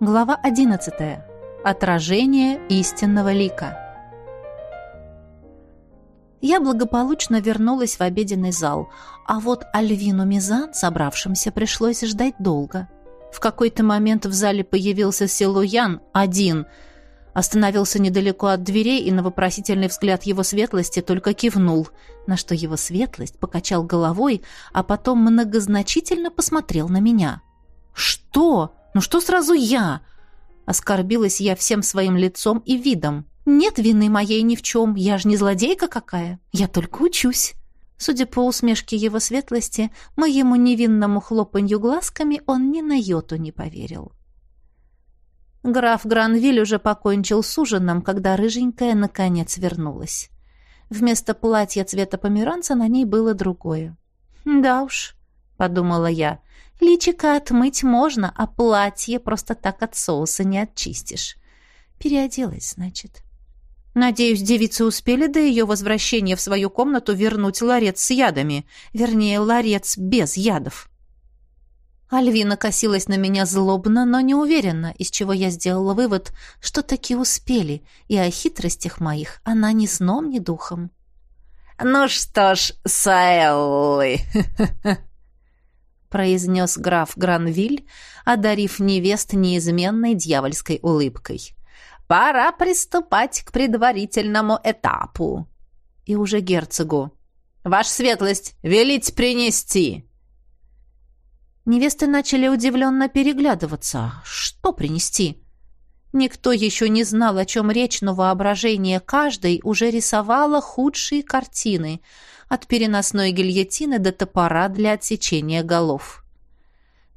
Глава 11. Отражение истинного лика. Я благополучно вернулась в обеденный зал, а вот Альвину Мизан, собравшимся, пришлось ждать долго. В какой-то момент в зале появился Силуян один, остановился недалеко от дверей и на вопросительный взгляд его светлости только кивнул, на что его светлость покачал головой, а потом многозначительно посмотрел на меня. «Что?» «Ну что сразу я?» Оскорбилась я всем своим лицом и видом. «Нет вины моей ни в чем, я же не злодейка какая, я только учусь». Судя по усмешке его светлости, моему невинному хлопанью глазками он ни на йоту не поверил. Граф Гранвиль уже покончил с ужином, когда рыженькая наконец вернулась. Вместо платья цвета померанца на ней было другое. «Да уж», — подумала я, Личико отмыть можно, а платье просто так от соуса не отчистишь. Переоделась, значит. Надеюсь, девицы успели до ее возвращения в свою комнату вернуть ларец с ядами. Вернее, ларец без ядов. Альвина косилась на меня злобно, но неуверенно, из чего я сделала вывод, что таки успели, и о хитростях моих она ни сном, ни духом. «Ну что ж, Саэллы!» произнес граф Гранвиль, одарив невест неизменной дьявольской улыбкой. «Пора приступать к предварительному этапу». И уже герцогу. «Ваша светлость, велить принести!» Невесты начали удивленно переглядываться. «Что принести?» Никто еще не знал, о чем речь, но воображение каждой уже рисовало худшие картины — от переносной гильотины до топора для отсечения голов.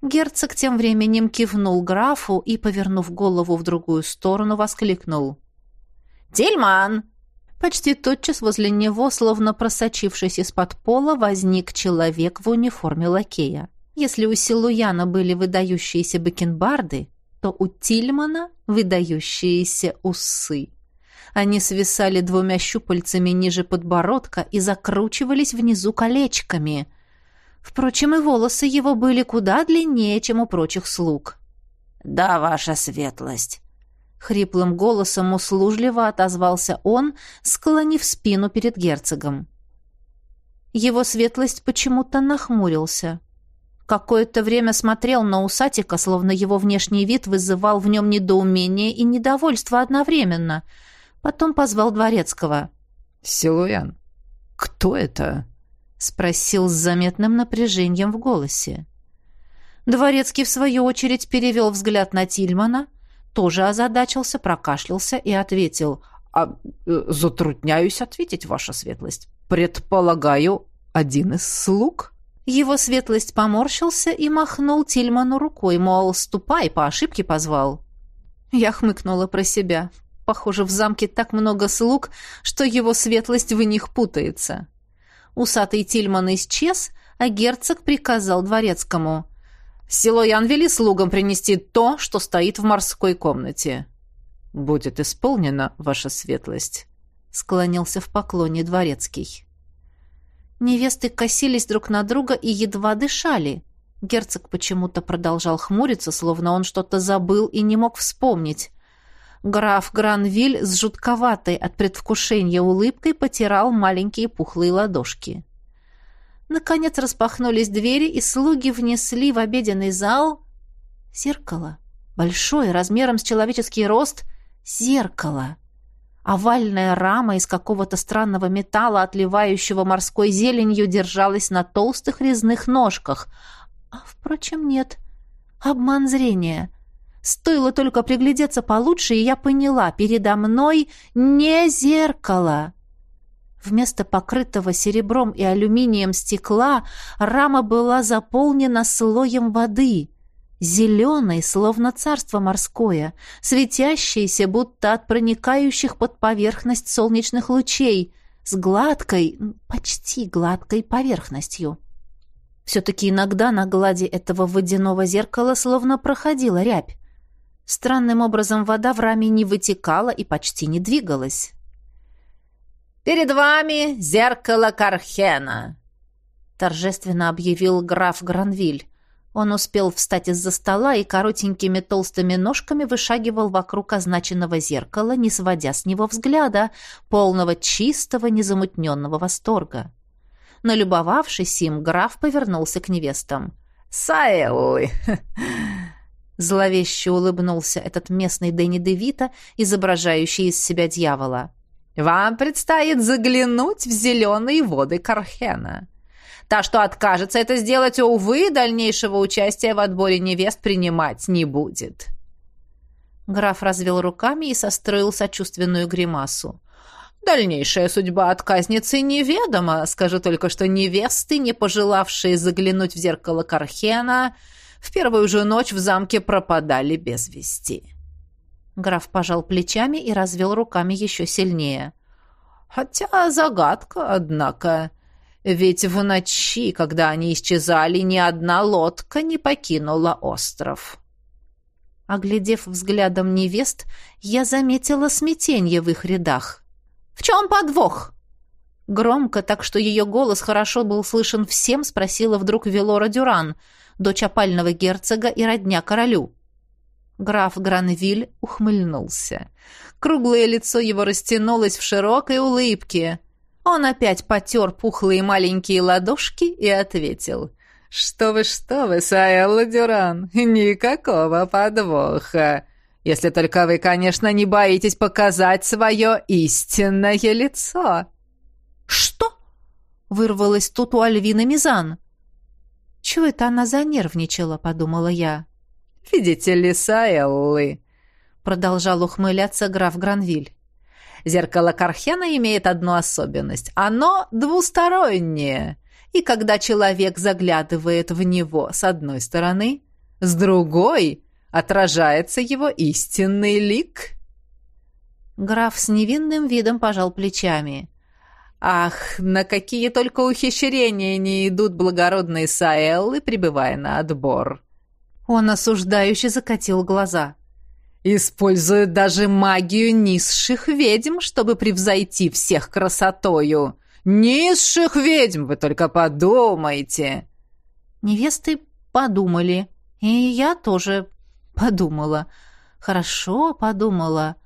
Герцог тем временем кивнул графу и, повернув голову в другую сторону, воскликнул. «Тельман!» Почти тотчас возле него, словно просочившись из-под пола, возник человек в униформе лакея. Если у Силуяна были выдающиеся бакенбарды, то у Тильмана выдающиеся усы. Они свисали двумя щупальцами ниже подбородка и закручивались внизу колечками. Впрочем, и волосы его были куда длиннее, чем у прочих слуг. «Да, ваша светлость!» Хриплым голосом услужливо отозвался он, склонив спину перед герцогом. Его светлость почему-то нахмурился. Какое-то время смотрел на усатика, словно его внешний вид вызывал в нем недоумение и недовольство одновременно — Потом позвал дворецкого. «Силуян, кто это?» — спросил с заметным напряжением в голосе. Дворецкий, в свою очередь, перевел взгляд на Тильмана, тоже озадачился, прокашлялся и ответил. «А э, затрудняюсь ответить, ваша светлость. Предполагаю, один из слуг?» Его светлость поморщился и махнул Тильману рукой, мол, ступай, по ошибке позвал. Я хмыкнула про себя. Похоже, в замке так много слуг, что его светлость в них путается. Усатый Тильман исчез, а герцог приказал дворецкому. «Силоян вели слугам принести то, что стоит в морской комнате». «Будет исполнено, ваша светлость», — склонился в поклоне дворецкий. Невесты косились друг на друга и едва дышали. Герцог почему-то продолжал хмуриться, словно он что-то забыл и не мог вспомнить. Граф Гранвиль с жутковатой от предвкушения улыбкой потирал маленькие пухлые ладошки. Наконец распахнулись двери, и слуги внесли в обеденный зал зеркало. Большое, размером с человеческий рост, зеркало. Овальная рама из какого-то странного металла, отливающего морской зеленью, держалась на толстых резных ножках. А, впрочем, нет. Обман зрения. Стоило только приглядеться получше, и я поняла, передо мной не зеркало. Вместо покрытого серебром и алюминием стекла рама была заполнена слоем воды, зеленой, словно царство морское, светящейся, будто от проникающих под поверхность солнечных лучей, с гладкой, почти гладкой поверхностью. Все-таки иногда на глади этого водяного зеркала словно проходила рябь. Странным образом вода в раме не вытекала и почти не двигалась. «Перед вами зеркало Кархена», — торжественно объявил граф Гранвиль. Он успел встать из-за стола и коротенькими толстыми ножками вышагивал вокруг означенного зеркала, не сводя с него взгляда, полного чистого, незамутненного восторга. Налюбовавшись им, граф повернулся к невестам. «Саэллы!» Зловеще улыбнулся этот местный Дэнни Девита, изображающий из себя дьявола. «Вам предстоит заглянуть в зеленые воды Кархена. Та, что откажется это сделать, увы, дальнейшего участия в отборе невест принимать не будет». Граф развел руками и состроил сочувственную гримасу. Дальнейшая судьба отказницы неведома. Скажу только, что невесты, не пожелавшие заглянуть в зеркало Кархена, в первую же ночь в замке пропадали без вести. Граф пожал плечами и развел руками еще сильнее. Хотя загадка, однако. Ведь в ночи, когда они исчезали, ни одна лодка не покинула остров. Оглядев взглядом невест, я заметила смятение в их рядах. «В чем подвох?» Громко, так что ее голос хорошо был слышен всем, спросила вдруг Велора Дюран, дочь опального герцога и родня королю. Граф Гранвиль ухмыльнулся. Круглое лицо его растянулось в широкой улыбке. Он опять потер пухлые маленькие ладошки и ответил. «Что вы, что вы, Саэлла Дюран, никакого подвоха. Если только вы, конечно, не боитесь показать свое истинное лицо». «Что?» — вырвалось тут у Альвины Мизан. «Чего это она занервничала?» — подумала я. «Видите ли, Саэллы?» — продолжал ухмыляться граф Гранвиль. «Зеркало Кархена имеет одну особенность. Оно двустороннее, и когда человек заглядывает в него с одной стороны, с другой отражается его истинный лик». Граф с невинным видом пожал плечами. Ах, на какие только ухищрения не идут благородные Саэллы, прибывая на отбор. Он осуждающе закатил глаза. Используют даже магию низших ведьм, чтобы превзойти всех красотою. Низших ведьм, вы только подумайте. Невесты подумали, и я тоже подумала. Хорошо подумала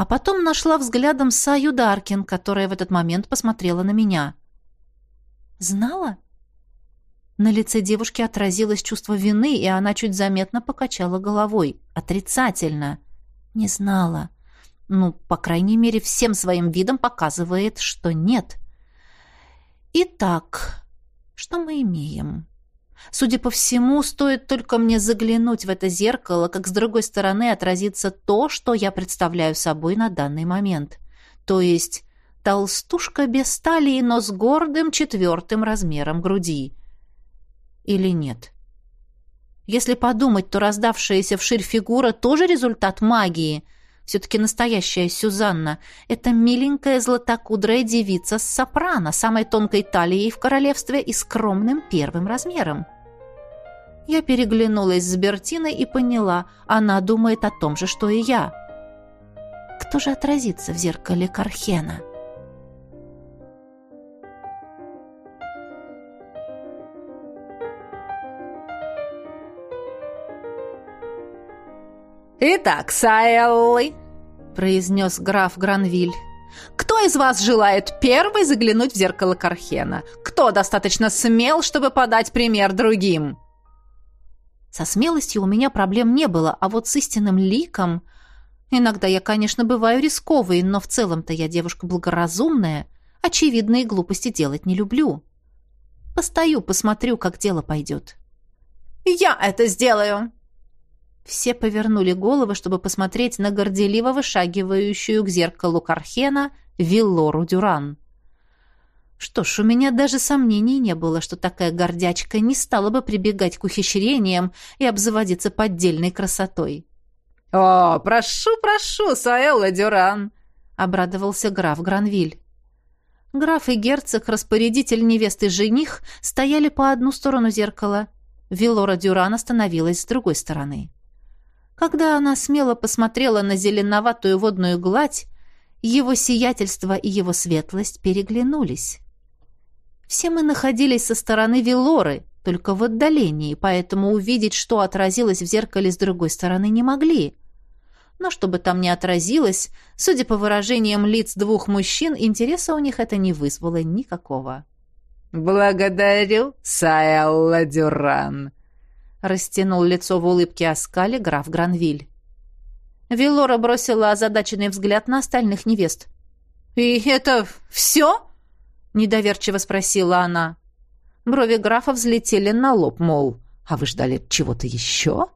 а потом нашла взглядом Саю Даркин, которая в этот момент посмотрела на меня. «Знала?» На лице девушки отразилось чувство вины, и она чуть заметно покачала головой. Отрицательно. «Не знала. Ну, по крайней мере, всем своим видом показывает, что нет». «Итак, что мы имеем?» Судя по всему, стоит только мне заглянуть в это зеркало, как с другой стороны отразится то, что я представляю собой на данный момент. То есть толстушка без талии, но с гордым четвертым размером груди. Или нет? Если подумать, то раздавшаяся вширь фигура тоже результат магии. Все-таки настоящая Сюзанна — это миленькая златокудрая девица с сопрано, самой тонкой талией в королевстве и скромным первым размером. Я переглянулась с Бертиной и поняла, она думает о том же, что и я. Кто же отразится в зеркале Кархена? «Итак, Саэллы», — произнес граф Гранвиль, «кто из вас желает первый заглянуть в зеркало Кархена? Кто достаточно смел, чтобы подать пример другим?» Со смелостью у меня проблем не было, а вот с истинным ликом... Иногда я, конечно, бываю рисковой, но в целом-то я девушка благоразумная. Очевидные глупости делать не люблю. Постою, посмотрю, как дело пойдет. «Я это сделаю!» Все повернули головы, чтобы посмотреть на горделиво вышагивающую к зеркалу Кархена Виллору Дюран. Что ж, у меня даже сомнений не было, что такая гордячка не стала бы прибегать к ухищрениям и обзаводиться поддельной красотой. «О, прошу, прошу, Саэлла Дюран!» — обрадовался граф Гранвиль. Граф и герцог, распорядитель невесты жених, стояли по одну сторону зеркала. Вилора Дюран остановилась с другой стороны. Когда она смело посмотрела на зеленоватую водную гладь, его сиятельство и его светлость переглянулись. Все мы находились со стороны Вилоры, только в отдалении, поэтому увидеть, что отразилось в зеркале с другой стороны, не могли. Но чтобы там не отразилось, судя по выражениям лиц двух мужчин, интереса у них это не вызвало никакого. «Благодарю, Сайелла Дюран», — растянул лицо в улыбке оскале граф Гранвиль. Вилора бросила озадаченный взгляд на остальных невест. «И это все?» — недоверчиво спросила она. Брови графа взлетели на лоб, мол, «А вы ждали чего-то еще?»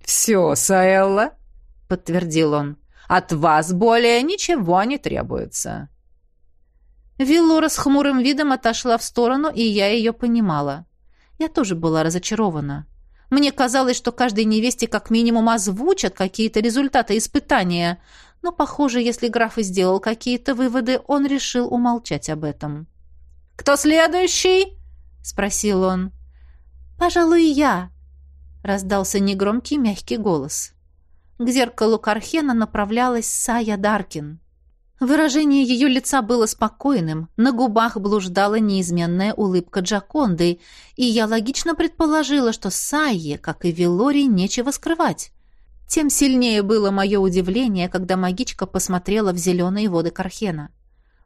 «Все, Саэлла», — подтвердил он. «От вас более ничего не требуется». Виллора с хмурым видом отошла в сторону, и я ее понимала. Я тоже была разочарована. Мне казалось, что каждой невесте как минимум озвучат какие-то результаты испытания, но, похоже, если граф и сделал какие-то выводы, он решил умолчать об этом. «Кто следующий?» — спросил он. «Пожалуй, я», — раздался негромкий мягкий голос. К зеркалу Кархена направлялась Сая Даркин. Выражение ее лица было спокойным, на губах блуждала неизменная улыбка Джаконды, и я логично предположила, что Сайе, как и Вилори, нечего скрывать. Тем сильнее было мое удивление, когда магичка посмотрела в зеленые воды Кархена.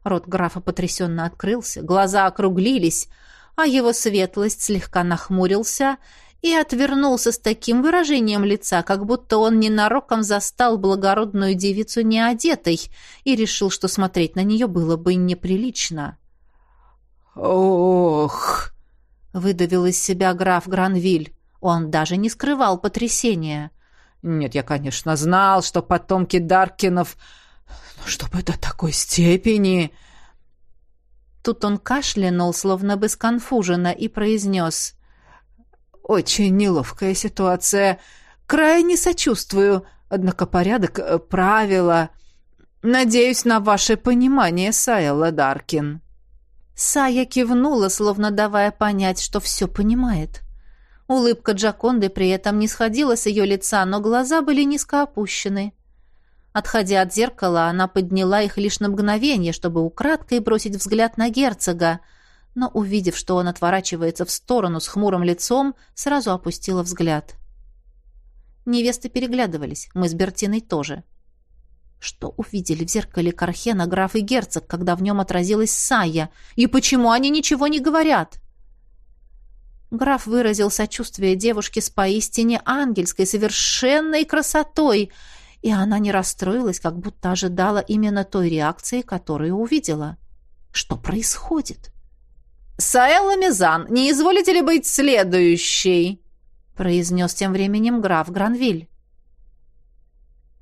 Рот графа потрясенно открылся, глаза округлились, а его светлость слегка нахмурился и отвернулся с таким выражением лица, как будто он ненароком застал благородную девицу неодетой и решил, что смотреть на нее было бы неприлично. «Ох!» — выдавил из себя граф Гранвиль. Он даже не скрывал потрясения. «Нет, я, конечно, знал, что потомки Даркинов... Но чтобы до такой степени...» Тут он кашлянул, словно бы сконфуженно, и произнес... Очень неловкая ситуация. Крайне сочувствую. Однако порядок, э, правила. Надеюсь на ваше понимание, Сайла Даркин. Сая кивнула, словно давая понять, что все понимает. Улыбка Джаконды при этом не сходила с ее лица, но глаза были низко опущены. Отходя от зеркала, она подняла их лишь на мгновение, чтобы украдкой бросить взгляд на герцога, но, увидев, что он отворачивается в сторону с хмурым лицом, сразу опустила взгляд. Невесты переглядывались, мы с Бертиной тоже. Что увидели в зеркале Кархена граф и герцог, когда в нем отразилась Сая, и почему они ничего не говорят? Граф выразил сочувствие девушке с поистине ангельской, совершенной красотой, и она не расстроилась, как будто ожидала именно той реакции, которую увидела. Что происходит? «Саэлла Мизан, не изволите ли быть следующей?» произнес тем временем граф Гранвиль.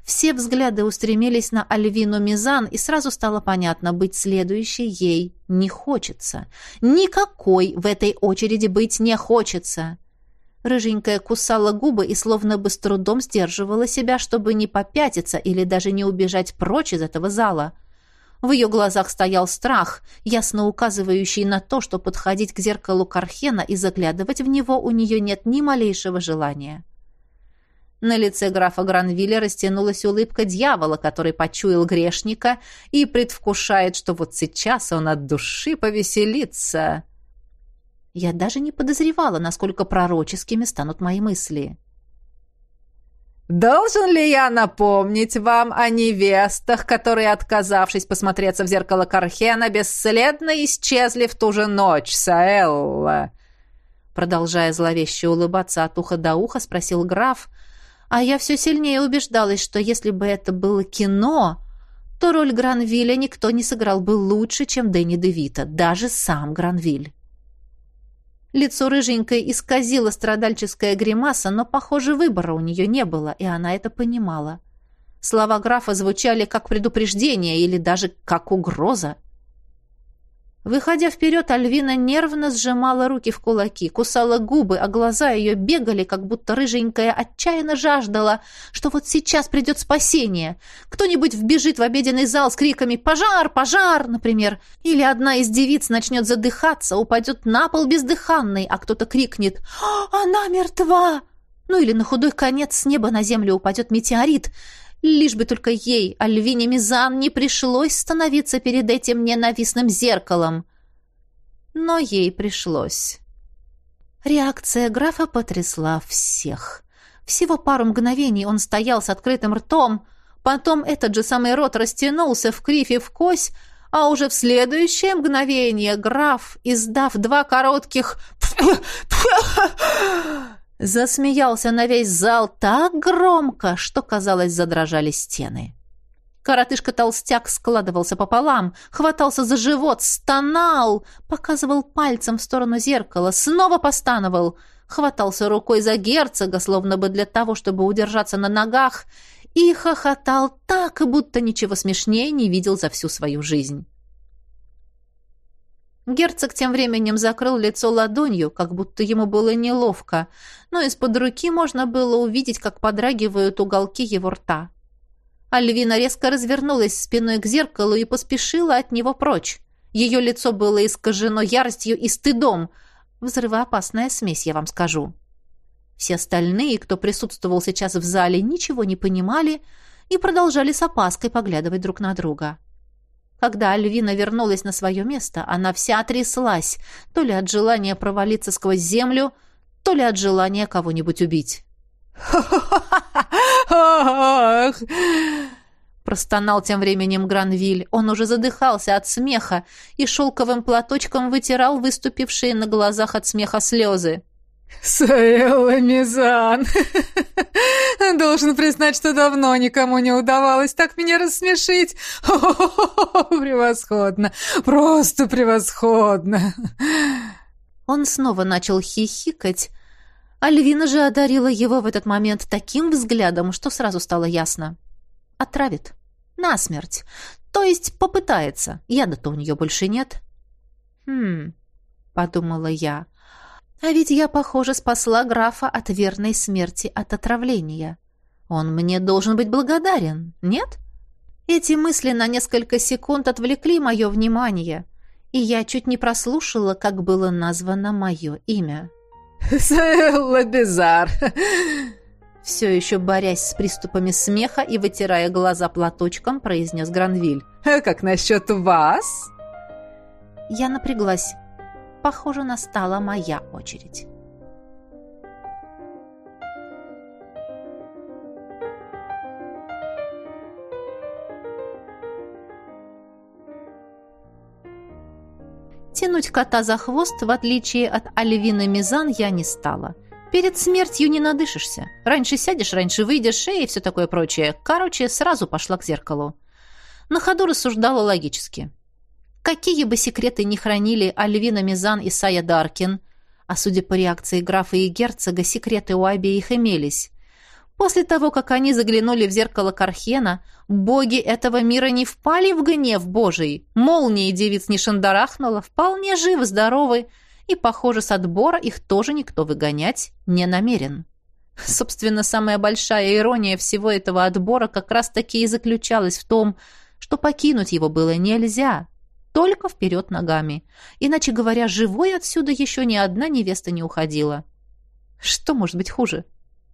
Все взгляды устремились на Альвину Мизан, и сразу стало понятно, быть следующей ей не хочется. Никакой в этой очереди быть не хочется. Рыженькая кусала губы и словно бы с трудом сдерживала себя, чтобы не попятиться или даже не убежать прочь из этого зала. В ее глазах стоял страх, ясно указывающий на то, что подходить к зеркалу Кархена и заглядывать в него у нее нет ни малейшего желания. На лице графа Гранвилля растянулась улыбка дьявола, который почуял грешника и предвкушает, что вот сейчас он от души повеселится. Я даже не подозревала, насколько пророческими станут мои мысли. «Должен ли я напомнить вам о невестах, которые, отказавшись посмотреться в зеркало Кархена, бесследно исчезли в ту же ночь, Саэлла?» Продолжая зловеще улыбаться от уха до уха, спросил граф, а я все сильнее убеждалась, что если бы это было кино, то роль Гранвилля никто не сыграл бы лучше, чем Дэнни Девита, даже сам Гранвиль. Лицо рыженькой исказило страдальческая гримаса, но, похоже, выбора у нее не было, и она это понимала. Слова графа звучали как предупреждение или даже как угроза. Выходя вперед, Альвина нервно сжимала руки в кулаки, кусала губы, а глаза ее бегали, как будто рыженькая отчаянно жаждала, что вот сейчас придет спасение. Кто-нибудь вбежит в обеденный зал с криками «Пожар! Пожар!», например. Или одна из девиц начнет задыхаться, упадет на пол бездыханной, а кто-то крикнет «Она мертва!». Ну или на худой конец с неба на землю упадет метеорит – Лишь бы только ей, Альвине Мизан, не пришлось становиться перед этим ненавистным зеркалом. Но ей пришлось. Реакция графа потрясла всех. Всего пару мгновений он стоял с открытым ртом, потом этот же самый рот растянулся в кривь и в кось, а уже в следующее мгновение граф, издав два коротких засмеялся на весь зал так громко, что, казалось, задрожали стены. Коротышка-толстяк складывался пополам, хватался за живот, стонал, показывал пальцем в сторону зеркала, снова постановал, хватался рукой за герцога, словно бы для того, чтобы удержаться на ногах, и хохотал так, будто ничего смешнее не видел за всю свою жизнь. Герцог тем временем закрыл лицо ладонью, как будто ему было неловко, но из-под руки можно было увидеть, как подрагивают уголки его рта. Альвина резко развернулась спиной к зеркалу и поспешила от него прочь. Ее лицо было искажено яростью и стыдом. Взрывоопасная смесь, я вам скажу. Все остальные, кто присутствовал сейчас в зале, ничего не понимали и продолжали с опаской поглядывать друг на друга. Когда Альвина вернулась на свое место, она вся тряслась, то ли от желания провалиться сквозь землю, то ли от желания кого-нибудь убить. «Ах!» Простонал тем временем Гранвиль. Он уже задыхался от смеха и шелковым платочком вытирал выступившие на глазах от смеха слезы. «Саэлла Мизан! Должен признать, что давно никому не удавалось так меня рассмешить. О -о -о превосходно! Просто превосходно!» Он снова начал хихикать, Альвина же одарила его в этот момент таким взглядом, что сразу стало ясно. Отравит. Насмерть. То есть попытается. Яда-то у нее больше нет. «Хм...» — подумала я. «А ведь я, похоже, спасла графа от верной смерти от отравления. Он мне должен быть благодарен, нет?» Эти мысли на несколько секунд отвлекли мое внимание, и я чуть не прослушала, как было названо мое имя. Лабизар!» Все еще борясь с приступами смеха и вытирая глаза платочком, произнес Гранвиль. «А как насчет вас?» Я напряглась. Похоже, настала моя очередь. Тянуть кота за хвост, в отличие от Альвины Мизан, я не стала. Перед смертью не надышишься. Раньше сядешь, раньше выйдешь, и все такое прочее. Короче, сразу пошла к зеркалу. На ходу рассуждала логически. Какие бы секреты ни хранили Альвина Мизан и Сая Даркин, а судя по реакции графа и герцога, секреты у обеих имелись, После того, как они заглянули в зеркало Кархена, боги этого мира не впали в гнев Божий. Молнии девиц не шандарахнула, вполне живы-здоровы, и, похоже, с отбора их тоже никто выгонять не намерен. Собственно, самая большая ирония всего этого отбора как раз-таки и заключалась в том, что покинуть его было нельзя, только вперед ногами. Иначе говоря, живой отсюда еще ни одна невеста не уходила. Что может быть хуже?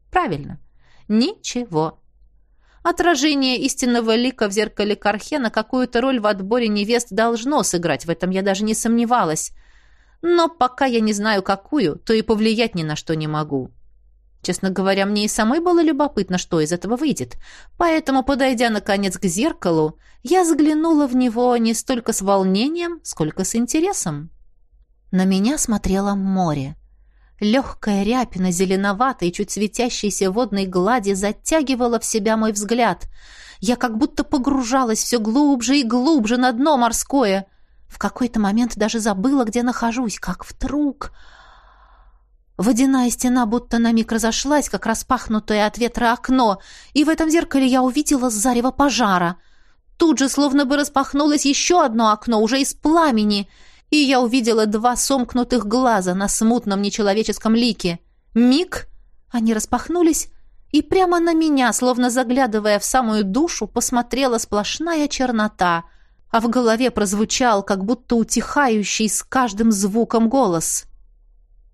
Правильно. Ничего. Отражение истинного лика в зеркале Кархена какую-то роль в отборе невест должно сыграть, в этом я даже не сомневалась. Но пока я не знаю какую, то и повлиять ни на что не могу. Честно говоря, мне и самой было любопытно, что из этого выйдет. Поэтому, подойдя, наконец, к зеркалу, я заглянула в него не столько с волнением, сколько с интересом. На меня смотрело море. Легкая рябь зеленоватой, чуть светящейся водной глади затягивала в себя мой взгляд. Я как будто погружалась все глубже и глубже на дно морское. В какой-то момент даже забыла, где нахожусь, как вдруг... Водяная стена будто на миг разошлась, как распахнутое от ветра окно, и в этом зеркале я увидела зарево пожара. Тут же словно бы распахнулось еще одно окно, уже из пламени — и я увидела два сомкнутых глаза на смутном нечеловеческом лике. Миг, они распахнулись, и прямо на меня, словно заглядывая в самую душу, посмотрела сплошная чернота, а в голове прозвучал, как будто утихающий с каждым звуком голос.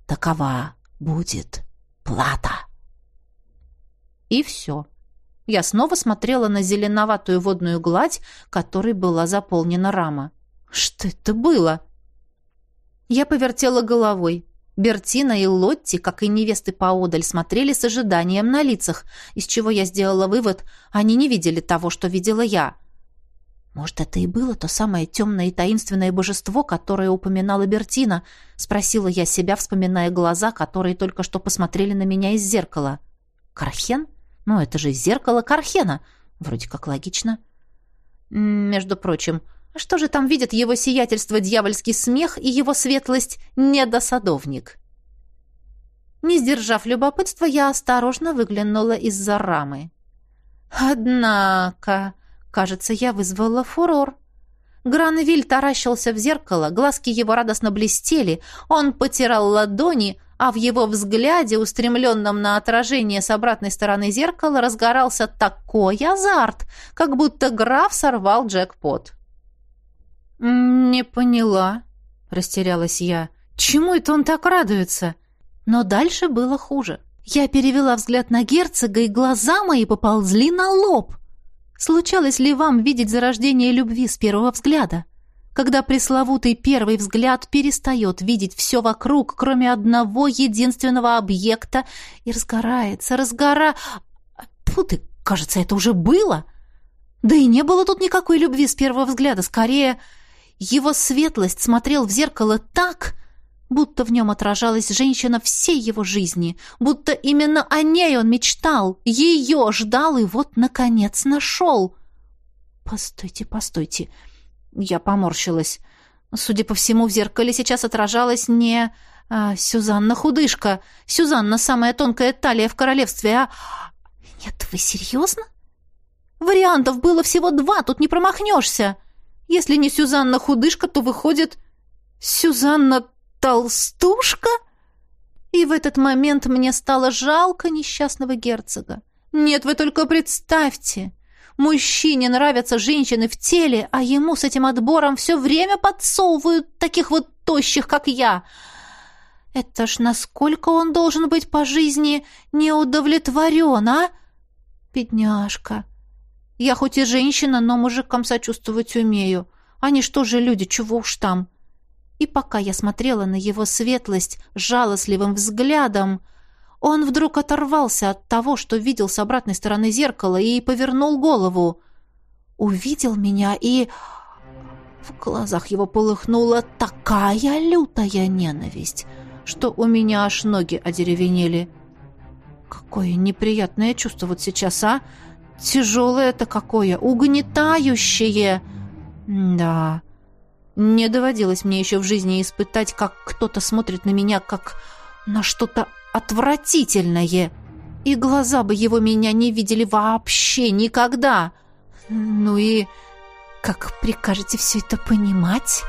«Такова будет плата». И все. Я снова смотрела на зеленоватую водную гладь, которой была заполнена рама. Что это было? Я повертела головой. Бертина и Лотти, как и невесты поодаль, смотрели с ожиданием на лицах, из чего я сделала вывод, они не видели того, что видела я. «Может, это и было то самое темное и таинственное божество, которое упоминала Бертина?» — спросила я себя, вспоминая глаза, которые только что посмотрели на меня из зеркала. «Кархен? Ну, это же зеркало Кархена. Вроде как логично». «Между прочим, что же там видят его сиятельство дьявольский смех и его светлость недосадовник?» Не сдержав любопытства, я осторожно выглянула из-за рамы. «Однако...» Кажется, я вызвала фурор. Гранвиль таращился в зеркало, глазки его радостно блестели, он потирал ладони, а в его взгляде, устремленном на отражение с обратной стороны зеркала, разгорался такой азарт, как будто граф сорвал джекпот. «Не поняла», — растерялась я. «Чему это он так радуется?» Но дальше было хуже. Я перевела взгляд на герцога, и глаза мои поползли на лоб. Случалось ли вам видеть зарождение любви с первого взгляда? Когда пресловутый первый взгляд перестает видеть все вокруг, кроме одного единственного объекта, и разгорается, разгора... Фу ты, кажется, это уже было. Да и не было тут никакой любви с первого взгляда. Скорее, его светлость смотрел в зеркало так, будто в нем отражалась женщина всей его жизни, будто именно о ней он мечтал, ее ждал и вот, наконец, нашел. «Постойте, постойте!» Я поморщилась. Судя по всему, в зеркале сейчас отражалась не а, Сюзанна худышка, Сюзанна самая тонкая талия в королевстве, а... Нет, вы серьезно? Вариантов было всего два, тут не промахнешься. Если не Сюзанна худышка, то выходит Сюзанна толстушка?» И в этот момент мне стало жалко несчастного герцога. «Нет, вы только представьте!» Мужчине нравятся женщины в теле, а ему с этим отбором все время подсовывают таких вот тощих, как я. Это ж насколько он должен быть по жизни неудовлетворен, а? Бедняжка. Я хоть и женщина, но мужикам сочувствовать умею. Они что же люди, чего уж там. И пока я смотрела на его светлость жалостливым взглядом, он вдруг оторвался от того, что видел с обратной стороны зеркала, и повернул голову. Увидел меня, и... В глазах его полыхнула такая лютая ненависть, что у меня аж ноги одеревенели. Какое неприятное чувство вот сейчас, а? Тяжелое это какое, угнетающее. Да... Не доводилось мне еще в жизни испытать, как кто-то смотрит на меня, как на что-то отвратительное. И глаза бы его меня не видели вообще никогда. Ну и как прикажете все это понимать?»